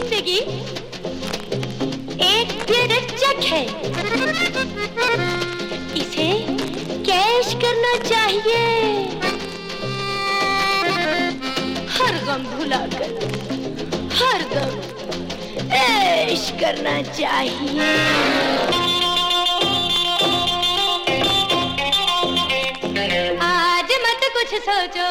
ज़िंदगी एक तिरचक है। इसे कैश करना चाहिए। हर गम भुलाकर, हर गम ऐश करना चाहिए। आज मत कुछ सोचो।